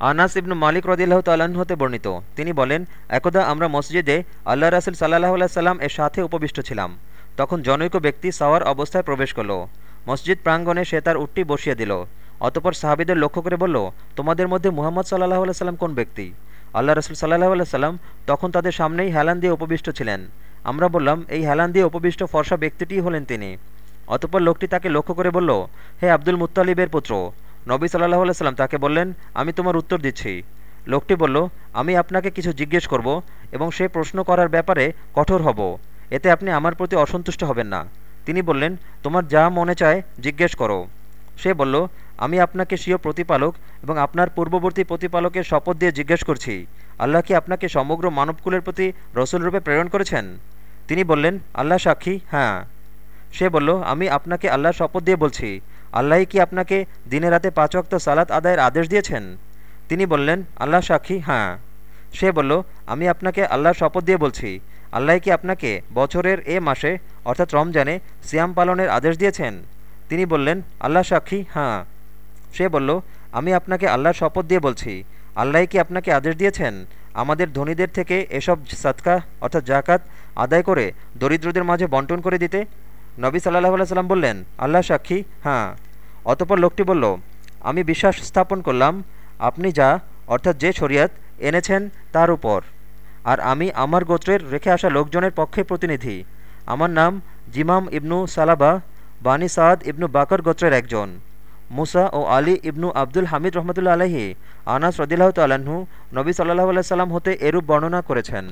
আনাস ইবনু মালিক রদিল্লাহ তাল্লাহ্ন হতে বর্ণিত। তিনি বলেন, একদা আমরা মসজিদে আল্লাহ রাসুল সাল্লাহ আল্লাহ সাল্লাম এর সাথে উপবিষ্ট ছিলাম। তখন জনৈক ব্যক্তি সাওয়ার অবস্থায় প্রবেশ করল। মসজিদ প্রাঙ্গণে সে তার উটটি বসিয়ে দিল। অতপর সাহাবিদের লক্ষ্য করে বলল, তোমাদের মধ্যে মুহাম্মদ সাল্লাহ আল্লাহ সাল্লাম কোন ব্যক্তি? আল্লাহ রসুল সাল্লাহ আল্লাহ সাল্লাম তখন তাদের সামনেই হেলান দিয়ে উপবিষ্ট ছিলেন। আমরা বললাম, এই হেলান দিয়ে উপবিষ্ট ফর্সা ব্যক্তিটিই হলেন তিনি। অতপর লোকটি তাকে লক্ষ্য করে বলল, হে আব্দুল মুত্তালিবের পুত্র নবী সাল্লাহ সাল্লাম তাকে বললেন, আমি তোমার উত্তর দিচ্ছি। লোকটি বলল, আমি আপনাকে কিছু জিজ্ঞেস করব এবং সে প্রশ্ন করার ব্যাপারে কঠোর হব। এতে আপনি আমার প্রতি অসন্তুষ্ট হবেন না। তিনি বললেন, তোমার যা মনে চায় জিজ্ঞেস করো। সে বলল, আমি আপনাকে স্বীয় প্রতিপালক এবং আপনার পূর্ববর্তী প্রতিপালকের শপথ দিয়ে জিজ্ঞেস করছি। আল্লাহ কি আপনাকে সমগ্র মানবকুলের প্রতি রসুল রূপে প্রেরণ করেছেন? তিনি বললেন, আল্লাহ সাক্ষী হ্যাঁ। সে বলল, আমি আপনাকে আল্লাহর শপথ দিয়ে বলছি। আল্লাহ কি আপনাকে দিনে রাতে পাঁচ অক্ত সালাত আদায়ের আদেশ দিয়েছেন? তিনি বললেন, আল্লাহ সাক্ষী হ্যাঁ। সে বলল, আমি আপনাকে আল্লাহর শপথ দিয়ে বলছি, আল্লাহ কি আপনাকে বছরের এ মাসে, অর্থাৎ রমজানে, সিয়াম পালনের আদেশ দিয়েছেন? তিনি বললেন, আল্লাহ সাক্ষী হ্যাঁ। সে বলল, আমি আপনাকে আল্লাহর শপথ দিয়ে বলছি, আল্লাহ কি আপনাকে আদেশ দিয়েছেন? আমাদের ধনীদের থেকে এসব সৎকা অর্থাৎ জাকাত আদায় করে দরিদ্রদের মাঝে বন্টন করে দিতে? নবী সাল্লাহ সাল্লাম বললেন, আল্লাহ সাক্ষী? হ্যাঁ। অতপর লোকটি বলল, আমি বিশ্বাস স্থাপন করলাম, আপনি যা, অর্থাৎ যে শরিয়াত এনেছেন তার উপর। আর আমি আমার গোত্রের রেখে আসা লোকজনের পক্ষে প্রতিনিধি। আমার নাম জিমাম ইবনু সালাবা, বানি সাদ ইবনু বাকর গোত্রের একজন। মুসা ও আলী ইবনু আব্দুল হামিদ রহমতুল্লা আলহি আনাস রদিল্লাহ তাল্লাহ্ন নবী সাল্লাহ আল্লাহ সাল্লাম হতে এরূপ বর্ণনা করেছেন।